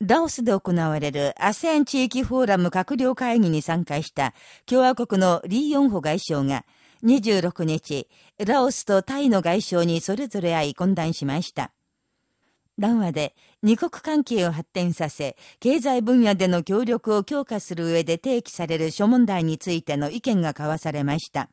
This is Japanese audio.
ラオスで行われる ASEAN 地域フォーラム閣僚会議に参加した共和国のリー・ヨンホ外相が26日、ラオスとタイの外相にそれぞれ会い懇談しました。談話で二国関係を発展させ、経済分野での協力を強化する上で提起される諸問題についての意見が交わされました。